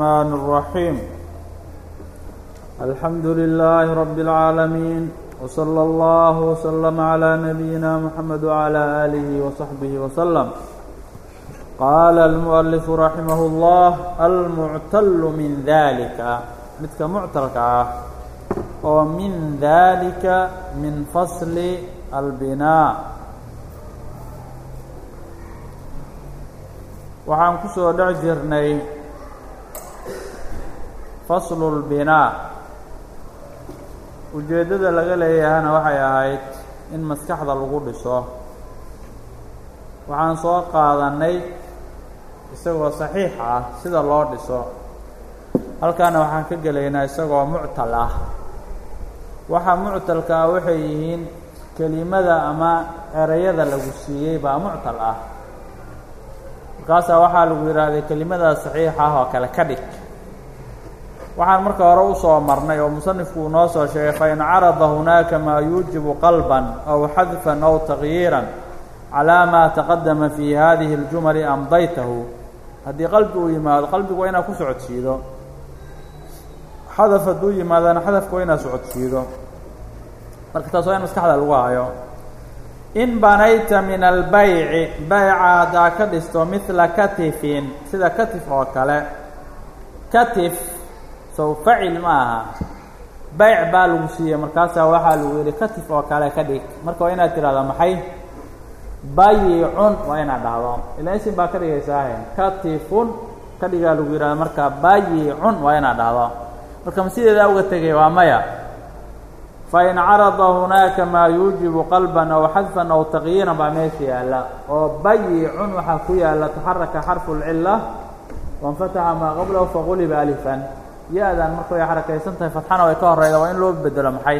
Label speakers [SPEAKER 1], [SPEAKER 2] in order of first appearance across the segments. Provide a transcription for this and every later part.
[SPEAKER 1] الرحمن الرحيم الحمد لله رب العالمين وصلى الله وسلم على نبينا محمد وعلى آله وصحبه وسلم قال المؤلف رحمه الله المعتل من ذلك midka muctalka ah oo min dalika min fasli albinaa waxaan ku soo dhex jirnay faslu اlbinaa ujeeddada laga leeyahana waxay ahayd in maskaxda lagu dhiso. Waxaan soo qaadannay isagoo saxiix ah sida loo dhiso. Halkaana waxaan ka gelaynaa isagoo muctal ah. Waxa muctalka ah waxay yihiin kelimada ama erayada lagu siiyey baa muctal ah. Markaasaa waxaa lagu yidhaahday kelimada saxiix ah oo kale ka dhig waxaan marka hore u soo marnay oo musanifku uu noo soo sheegay fain carada hunaaka maa yuujibu qalban aw xadfan aw tagyiiran calaa maa taqadama fii hadihi اljumali amdaytahu. Haddii qalbi uu yimaado qalbigu waa inaad ku socodsiido. Xadaf hadduu yimaadana xadafka waa inaad socodsiido. Marka taas waa in maskaxda lagu hayo in banayta min albayci bayca haddaa ka dhisto midla katifin sida katif oo kale. Katif sow facil ma aha bayc baa lagu siiyey markaasaa waxaa lagu yidhi katif oo kale ka dhig. Marka waa inaad tidhahdaa maxay? Bayicun waa inaad dhahdo. Ilaa isin baa ka dhigaysaahe katifun ka dhigaa lagu yidhahda marka bayicun waa inaad dhahdo. Marka ma sideeda uga tegay waa maya. Fain carada hunaaka maa yuujibu qalban aw xadfan aw taqyiiran baa meesha yaalla. Oo bayicun waxaa ku yaalla taxaraka xarfu lcila wainfataxa maa qablahu faquliba alifan ya-dan marka way xarakaysan tahay fatxana way ka horeyda waa in loo bedelo maxay?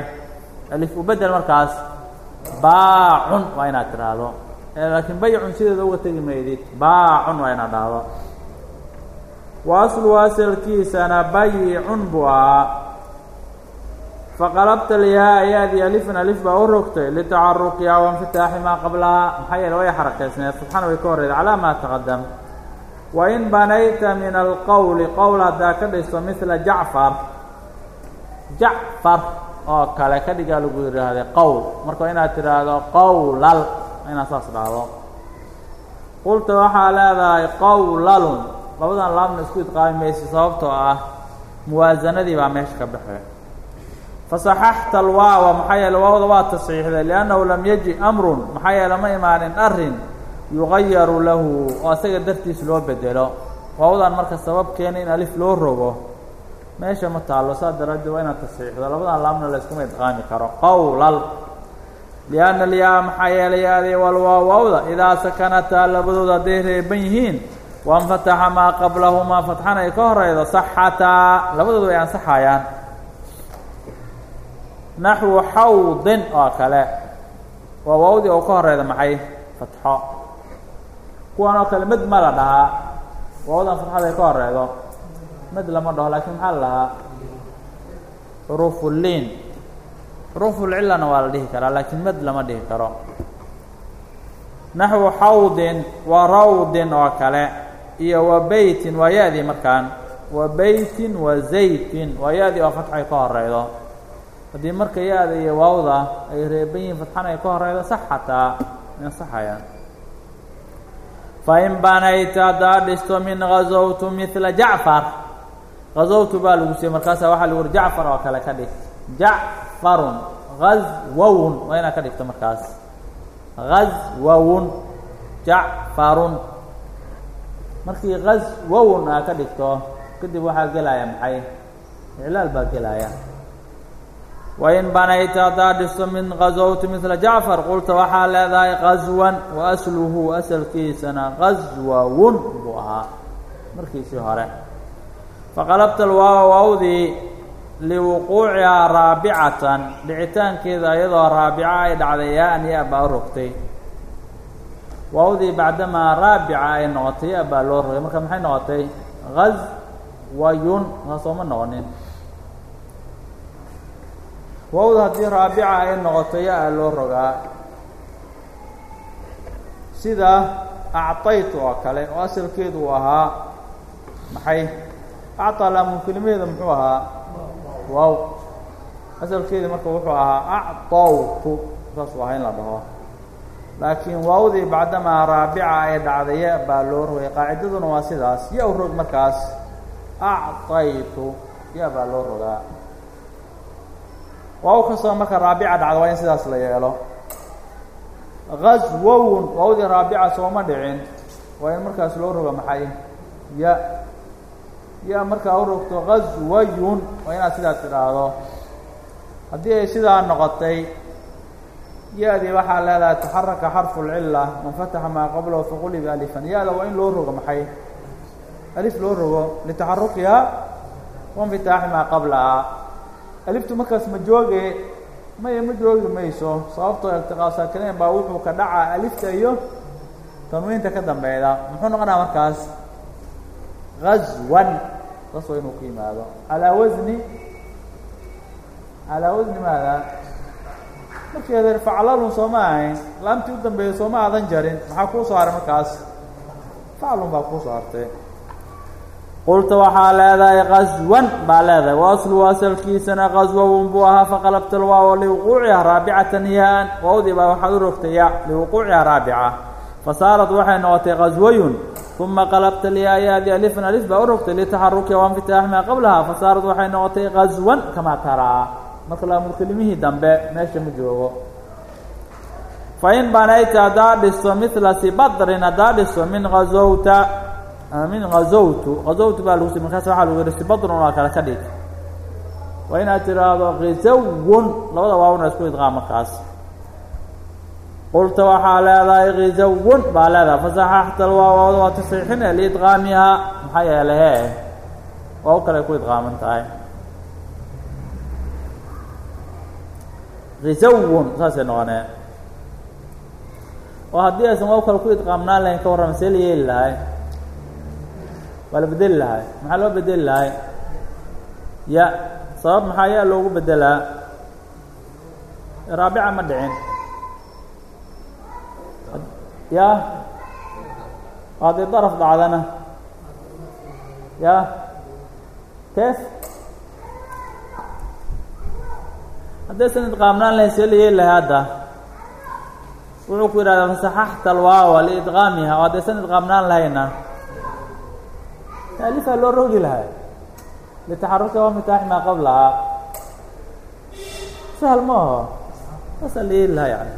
[SPEAKER 1] Alif u bedel markaas baacun waa inaad tidhaahdo. Laakiin baycun sideeda uga tegi maydid baacun waa inaad dhahdo. Wa aslu asalkiisana bayicun buu ahaa. Faqalabta lyaa yaadii alifan alif baa u rogtay. Litacaruqiha wainfitaaxi maa qablaha maxaa yeele way xarakaysneed fatxana way ka horeyda calaa maa taqadam wain banayta min alqowli qowl haddaa ka dhisto midla jacfar jacfar oo kale ka dhigaa lagu yidhaahday qowl marka inaad tidhaahdo qowlal inaad saas dhahdo qulta waxaa leedahay qowlalun labadan laabna isku idqaami maysa sababtoo ah muwaasanadii baa meesha ka baxay. Fasaxaxta alwaawa maxaa yeele waawda waa tasxiixday liannahu lam yaji amrun maxaa yeele ma imaanin arrin yugayaru lahu oo isaga dartiis loo bedelo. Waawdan marka sabab keena in alif loo rogo. Meesha ma taallo saas daraaddeed waa inaad tasxiixdo. Labadan laabna la yskuma idqaami karo. Qowlal lianna lyaa maxaa yeelay yaadii walwaa idaa sakanataa labadooda hadday reeban yihiin wainfataxa maa qablahumaa fatxan ay ka horeydo saxataa labadooda way ansaxayaan naxwu xawdin oo kale. Waa waawdii ka horeyda maxay? Fatxo kuwan oo kale mad ma la dhahaa. Waawdan fatxada ka horeydo mad lama dhaho laakiin maxaa la dhahaa? Xuruufulliin xuruufulcillana waa la dhihi karaa laakiin mad lama dhihi karo. Naxwu xawdin wa rawdin oo kale iyo wa beytin waa ya-dii markaan. Wa beytin wa zaytin waa ya-dii oo fatxay ka horeydo haddii marka ya-da iyo waawda ay reeban yihiin fatxana ay ka horeydo sax xataa ansaxayaan fain banayta haddaa dhisto min gazowtu midla jacfar gazowtu baa lagu siiyey markaasaa waxaa lagu uri jacfar oo kale ka dhig jacfarun gazwawun waa inaad ka dhigto markaas gazwawun jacfarun markii gazwawun aa ka dhigto kadib waxaa gelaya maxay iclaal baa gelaya wain banayta haddaa dhisto min gazowtu midla jacfar qulta waxaa leedahay qaswan wa asluhu asalkiisana qaswawun buu ahaa markiisii hore faqalabta alwaawa waawdii liwuquucihaa raabicatan dhicitaankeeda iyadoo raabica ay dhacday yaa-an ya baa u rogtay waawdii bacdamaa raabica ay noqotay ya baa loo rogay marka maxay noqotay gazwayun saasoo ma noqonin wowda haddii raabica ay noqoto yaa loo rogaa. Sida actaytu oo kale oo asalkeedu uu ahaa maxay? Actaa laamun muxuu ahaa? Waw asalkeedi marka wuxuu ahaa actawtu saasuu ahaa in la dhaho. Laakiin waawdii bacdamaa raabica ee dhacday ya- baa loo rogay. Qaacidaduna waa sidaas. Ya-u rog markaas. Actaytu ya- baa loo rogaa waaw kastoo marka raabica dhacda waa in sidaas la yeelo. Gaswowun waawdii raabica sooma dhicin waa in markaas loo roga maxay? Ya ya markaa u rogto gaswayun waa inaad sidaas tidhaahdo. Haddii ay sidaa noqotay ya-dii waxaa leedahay taxaraka xarfu lcila manfataxa maa qablahu faquliba alifan. Ya-da waa in loo rogo maxay? Alif loo rogo litaxarukiha wainfitaaxi maa qablaha aliftu markaas ma jooge maya ma joogi mayso. Sababtoo iltiqaa saakinayn baa wuxuu ka dhacaa alifta iyo tanwiinta ka dambeyda muxuu noqonaa markaas? Gaswan saas waa inuu ku yimaado. Calaa wasni calaa wasni maada markii adeer faclalun sooma ahayn laamtii u dambeeyey sooma aadan jarin. Maxaa kuu soo haray markaas? Faclun baa kuu soo hartay qulta waxaa leedahay gaswan baa leedahay wa aslu asalkiisana gaswawun buu ahaa faqalabta lwaawo liwuquuciha raabicatan yaan waawdii baa waxaad u rogtay ya liwuquuciha raabica fasaarat waxay noqotay gaswayun uma qalabta liyaayaadi alifan alif baa u rogtay litaxarukiha wainfitaaxi maa qablaha fasaarat waxay noqotay gaswan kamaa taraa marka laamul kelimihii dambe meesha ma joogo fain banayta haddaa dhiso mila sibadrin haddaa dhiso min azowta min gazowtu gazowtu baa lagu markaas waxaa lagu yihi sibadrun waa kale ka dhig. Waa inaad tiraahdo khizawun labada waawna isku idqaam markaas. Qulta waxaa leedahay khizawun baa leedahay fasaxaxta lwaawawda waa tasxiixine liidqaamihaa maxaa yeelay he waaw kale ay ku idqaaman tahay. Khizawun saasay noqonee oo haddii aysan waaw kale ku idqaamnaan lahayn ka warrama yeeli lahay waa la bedeli lahay. Maxaa loo bedeli lahay? Ya sabab maxaa yaa loogu bedelaa? Raabica ma dhicin. Ya haddii daraf dhacdana. Ya keef haddaysan idqaamnaan lahayn see la yeeli lahay hadda. Wuxuu ku yidhahdaa fasaxaxta alwaawa liidqaamiha oo haddaysan idqaamnaan lahayna alifaa loo rogi lahay litaxaruka wamitaaxi maa qablaha sahal ma aho yani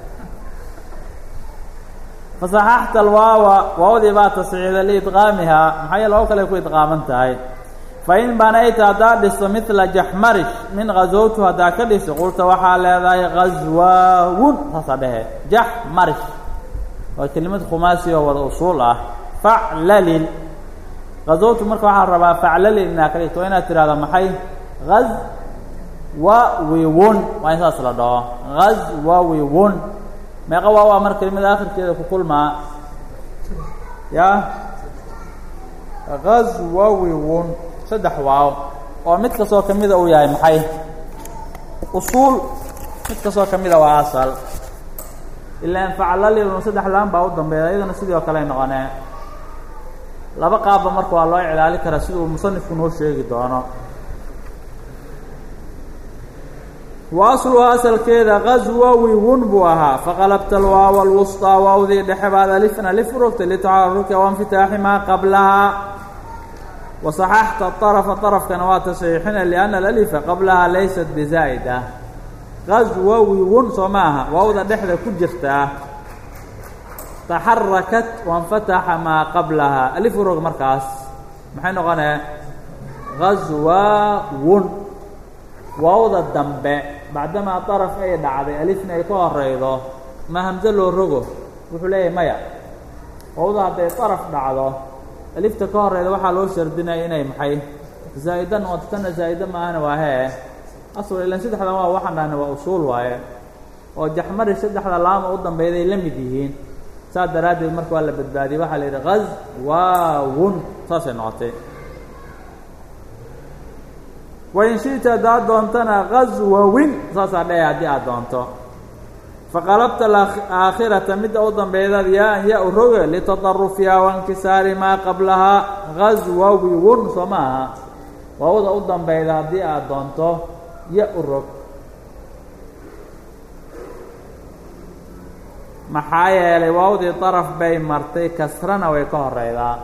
[SPEAKER 1] fasaxaxta alwaawa waawdii baa tasxiixday liidqaamihaa maxaa yeele waaw kale ku idqaaman tahay. Fain banayta haddaa dhiso mila jaxmarish min gazowtu haddaa ka dhiso qulta waxaa leedahay gazwaawun saasaa dhehe. Jaxmarish. Waa kelimad khumaasi oo wada usuul ah. Faclalil gazowtu marka waxaa rabaa faclalil inaa ka dhigto inaad tirahdo maxay? Gaz wawiwun waa in saas la dhaho. Gaz wawiwun meeqa waaw a mar kelimada akhirkeeda ku kulmaa. Ya? Gaz wawiwun saddex waaw. Oo mid kastoo ka mida uu yahay maxay? Usuul. Mid kastoo ka mida waa asal. Ilaan faclalilun saddex laan baa u dambeeya iyadana sidii oo kale noqonee laba qaabba marka waa loo iclaali karaa sida uu musanifku noo sheegi doono wa asluha asalkeeda gazwawiwun buu ahaa faqalabta alwaawa alwusطaa waawdii dhexe baad alifan alif u rogtay litaxaruka wainfitaaxi maa qablahaa wasaxaxta طarafa طarafkana waa tasxiixina lianna alalifa qablahaa laysat bizaa'ida gazwawiwun soo ma aha waawda dhexda ku jirtaa taxarakat wainfataxa maa qablahaa. Alif u rog markaas maxay noqonee? Gazwaawun waawda dambe bacdamaa daraf ay dhacday alifna ay ka horeydo ma hamse loo rogo? Wuxuu leeyahay maya. Waawda hadday daraf dhacdo alifta ka horeyda waxaa loo shardinaya inay maxay? Zaa'ida noqoto tanna zaa'ida maahana waa hee. Asal ilan saddexdan waa waxaan dhahna waa usuul waaye. Oo jaxmari saddexda laama u dambeyday la mid yihiin saas daraaddeed marka waa la badbaadiyey waxaa la yidhi gaz waawun saasay noqotay. Wain shi'ta haddaad doontana gazwawin saasaa dheh haddii aad doonto. Faqalabta aakhirata midda u dambeydad yaa-an ya u roge litadarufiha wainkisaari maa qablahaa gazwawiwun soo ma aha waawda u dambeyda haddii aad doonto ya u rog maxaa yeelay waawdii daraf bay martay kasrana way ka horeydaa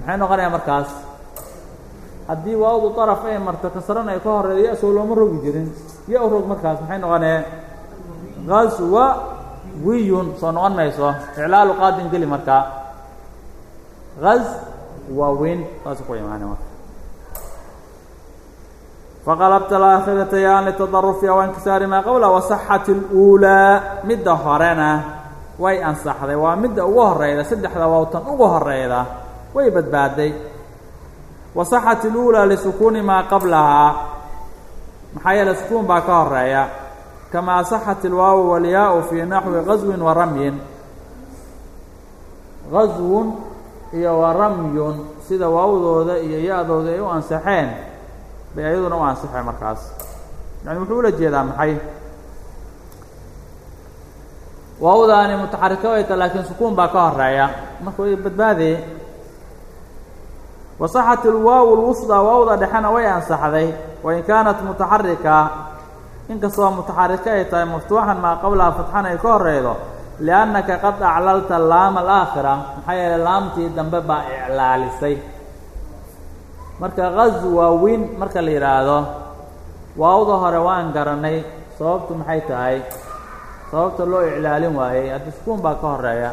[SPEAKER 1] maxay noqonayaa markaas? Haddii waawdu daraf ay marto kasrana ay ka horeyda ya soo looma rogi jirin. Ya rog markaas maxay noqonee gaswa wiyun soo noqon mayso. Iclaalu qaadin geli markaa gaz waa win saas ku imaana marka faqalabta alaakhirata yaan litadarufiha wainkisaari maa qabla wasaxat اluulaa midda horena way ansaxday waa midda ugu horeyda saddexda waawtan ugu horeyda way badbaaday wasaxat اluulaa lisukuuni maa qablahaa maxaa yeele sukuun baa ka horreeya kamaa saxat ilwaawu walyaau fii naxwi gaswin wa ramyin gaswun iyo wa ramyun sida waawdooda iyo ya-dooda ay u ansaxeen bay ayaduna u ansixeen markaas. Yani wuxuu ula jeedaa maxay? Waawdaani mutaxarika way ta laakiin sukuun baa ka horreeya marka way badbaadee. Wasaxat ilwaaw lwusdaa waawda dhexena way ansaxday. Wain kaanat mutaxarika inkastoo mutaxarika ay tahay maftuuxan maa qablaha fatxan ay ka horeydo liannaka qad aclalta laama alaakhira maxaa yeeley laamtii dambe baa iclaalisay marka gaswa win marka la yidhaahdo waawda hore waan garanay sababtu maxay tahay? Sababta loo iclaalin waayey haddi sukuun baa ka horreeya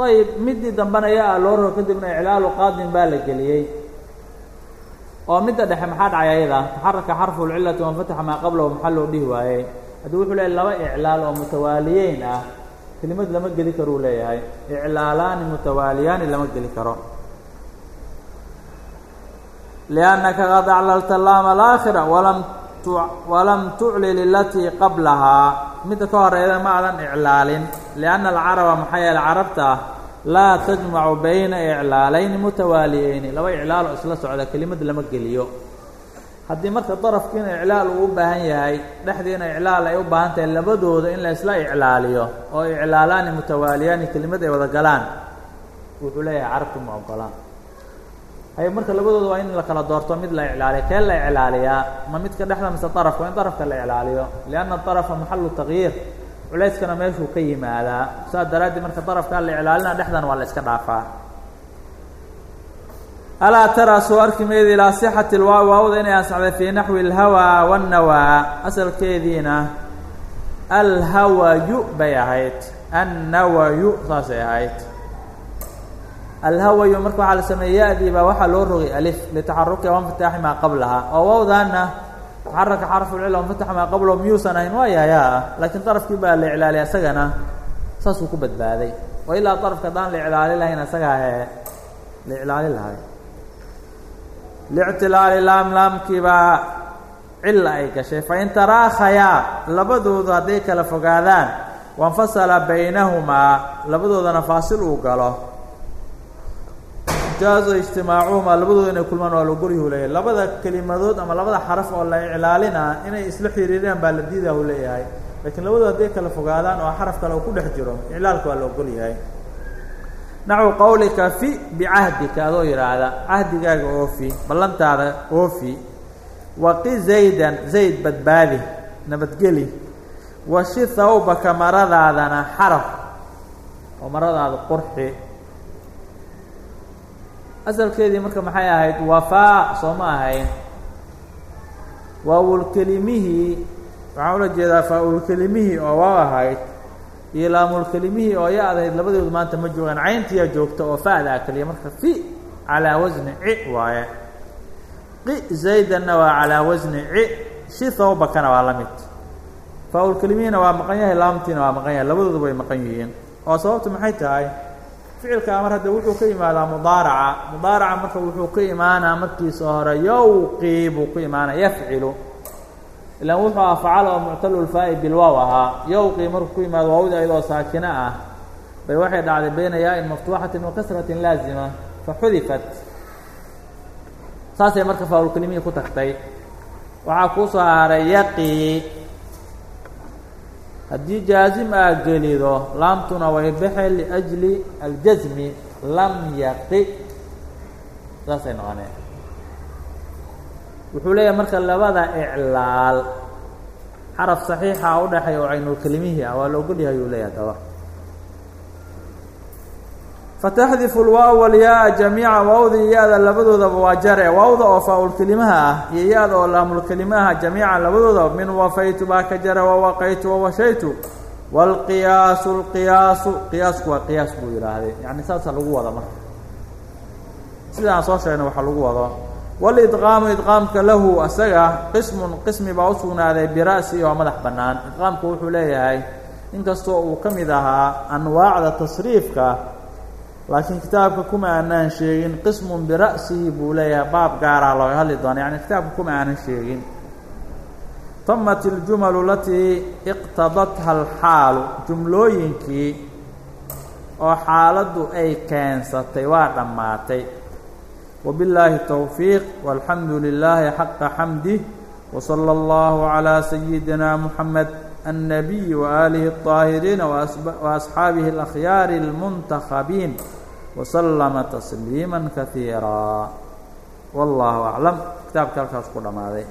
[SPEAKER 1] ayib middii dambena yaa loo rogo kadibna iclaalu qaadin baa la geliyey. Oo midda dhexe maxaa dhacay ayada taxaraka xarfu lcilati wanfataxa maa qablahu maxaa loo dhihi waayey. Haddii wuxuu leeyahy laba iclaal oo mutawaaliyeyn ah kelimad lama geli karuu leeyahay. Iclaalaani mutawaaliyaani lama geli karo liannaka qad aclalta laama alaakhira walam tu walam tuclil ilatii qablahaa midda ka horeyda ma adan iclaalin lianna alcaraba maxaa yeele carabta laa tajmacu bayna iclaalayni mutawaaliyeyni laba iclaalo isla socda kelimad lama geliyo haddii marka darafkiina iclaal uu u baahan yahay dhexdiina iclaal ay u baahan tahay labadooda in la isla iclaaliyo oo iclaalaani mutawaaliyaani kelimad ay wada galaan wuxuu leeyahay carabtu ma ogolaan marka labadooda waa in la kala doorto mid la iclaaliyo kee la iclaaliyaa? Ma midka dhexda mise darafka waa in darafka la iclaaliyo? Lianna darafa maxalu tagyiir. Culayskana meeshuu ka yimaadaa. Saas daraaddeed marka darafkaa la iclaalina dhexdan waa la iska dhaafaa. Alaa taraa soo arki mayda ilaa sixati lwaaw waawda inay ansaxday fii naxwi alhawaa wannawaa. Asalkeediina alhawayu bay ahayd. Annawayu saasay ahayd alhawayu marka waxaa la sameeyey ya-dii baa waxaa loo rogay alif litaxarukiha wanfataaxi maa qablaha. Oo waawdaana taxaraka xarfulcila wanfataxa maa qablahu miyuusan ahayn waa yayaa laakiin darafkii baa la iclaaliya isagana. Saasuu ku badbaaday. Oo ilaa darafka haddaan la iclaali lahayn isagaa hee la iclaali lahay. Lictilaali laam laamkii baa cilla ay gashay. Fain taraakhayaa labadoodu hadday kala fogaadaan wainfasala baynahumaa labadoodana faasil uu galo jaaza ijtimaacuhumaa labadooda inay kulmaan waa logolyahu leeyahay labada kelimadood ama labada xaraf oo la iclaalina inay isla xiriiriyaan baa la diidaa hu leeyahay. Laakiin labadooda hadday kala fogaadaan oo xaraf kale uu ku dhex jiro iclaalka waa la ogol yahay. Naxwu qowlika fi bicahdika adoo yidhaahda cahdigaaga oofi ballantaada oofi waqi zaydan zayd badbaadi nabadgeli washi thawbaka maradaadana xaraf oo maradaada qurxi asalkeedii marka maxay ahayd? Wafaa soo ma ahayn. Waawulkelimihii waxaan ula jeedaa faa-ulkelimihii oo waaw ahayd iyo laamulkelimihii oo ya adahayd labadoodu maanta ma joogaan. Cayntiyaa joogta oo fa'daa keliya marka fi calaa wasni ci waaye. Qi zaydanna waa calaa wasni ci shi thawbakana waa la mid. Faa-ulkelimihiina waa maqan yahay laamtiina waa maqan yahay labadoodu way maqan yihiin. Oo sababtu maxay tahay ficilkaa mar hadda wuxuu ka imaadaa mudaaraca. Mudaaraca marka wuxuu ka imaanaa markiisa hore yowqii buu ku imaanaa yafcilu. Ilaan wuxuu ah facala oo muctalu lfaa'i bilwaaw ahaa. Yowqii markuu ku yimaado waawda ayadoo saakino ah. Bay waxay dhacday bayna yaa-in maftuuxatin wa laazima fa xudifat. Saasay marka faaulkelimihii ku tagtay. Waxaa kuu soo haray haddii jaazim aa gelido laamtuna way baxe liأjli aljasmi lam yaqi. Saasay noqoneen. Wuxuu leeyahay marka labada iclaal xaraf saxiixa u dhexeeya oo caynulkelimihii ah waa la ogolyahay leeyahay daba fataxdifu lwaaw walyaa jamiica waawda iyo ya-da labadoodaba waa jare waawda oo faa-ulkelimaha ah iyo ya-da oo laamulkelima ah jamiican labadoodaba min wafaytu baa ka jare wawaqaytu wawashaytu waalqiyaasu lqiyaasu qiyaasku waa qiyaas buu yidhaahdee. yani saasaa lagu wada marka sida soo sheegna waxaa lagu wado waalidqaamu idqaamka lahu asaga qismun qismi baa u sugnaaday oo madax bannaan idqaamku wuxuu leeyahay in uu ka mid ahaa anwaacda tasriifka laakiin kitaabka kuma aanaan sheegin qismun bira'sihi buu leeyahay baab gaara looga hadli doona yani kitaabka kuma aanan sheegin tamat iljumalu alatii iqtadatha alxaalu jumlooyinkii oo xaaladdu ay keensatay waa dhammaatay wabillaahi towfiiq walxamdu lilaahi xaqa xamdih wsala allahu calaa sayidina muxamed annabiyi waaalihi الطaahiriina waasxaabihi اlakhyaari اlmuntakhabiin waslama tasliima kaiira wallahu aclam kitaabka halkaas ku dhammaaday